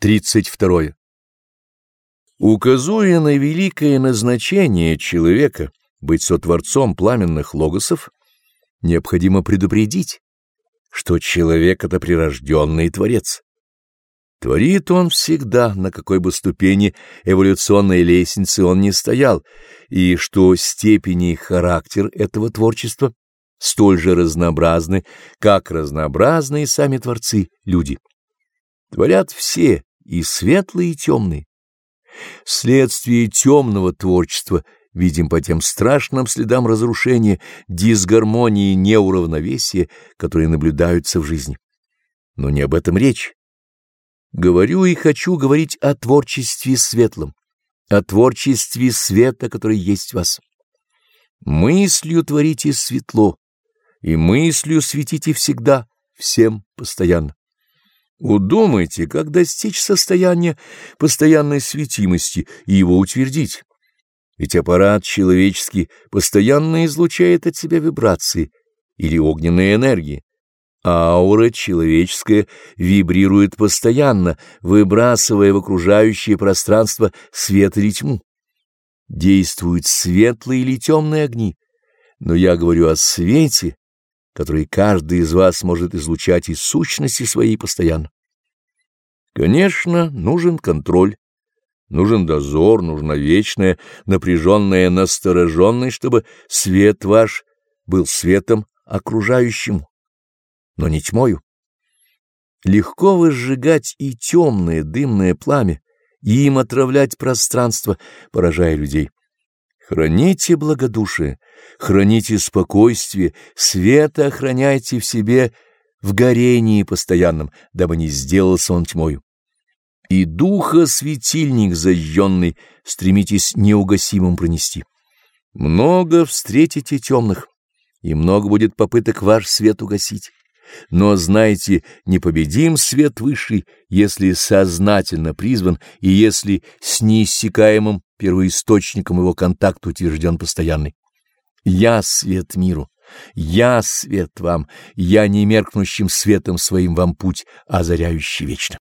32. Указуя на великое назначение человека быть сотворцом пламенных логосов, необходимо предупредить, что человек — это прирожденный творец. Творит он всегда, на какой бы ступени эволюционной лестницы он ни стоял, и что степени и характер этого творчества столь же разнообразны, как разнообразны и сами творцы, люди. Творят все, и светлые, и темные. Следствие темного творчества видим по тем страшным следам разрушения, дисгармонии, неуравновесия, которые наблюдаются в жизни. Но не об этом речь. Говорю и хочу говорить о творчестве светлом, о творчестве света, который есть в вас. Мыслью творите светло, и мыслью светите всегда, всем постоянно. Удумайте, как достичь состояния постоянной светимости и его утвердить. Ведь аппарат человеческий постоянно излучает от себя вибрации или огненные энергии. Аура человеческая вибрирует постоянно, выбрасывая в окружающее пространство свет или тьму. Действуют светлые или темные огни, но я говорю о свете, который каждый из вас может излучать из сущности своей постоянно. Конечно, нужен контроль, нужен дозор, нужна вечная напряженная настороженность, чтобы свет ваш был светом окружающему, но не тьмою. Легко возжигать и темное дымное пламя, и им отравлять пространство, поражая людей. Храните благодушие, храните спокойствие, света охраняйте в себе в горении постоянном, дабы не сделался он тьмою. И духа светильник зажженный стремитесь неугасимым пронести. Много встретите темных, и много будет попыток ваш свет угасить. Но знайте, непобедим свет высший, если сознательно призван и если с неиссякаемым первоисточником его контакт утвержден постоянный. Я свет миру, я свет вам, я не меркнущим светом своим вам путь, озаряющий вечно.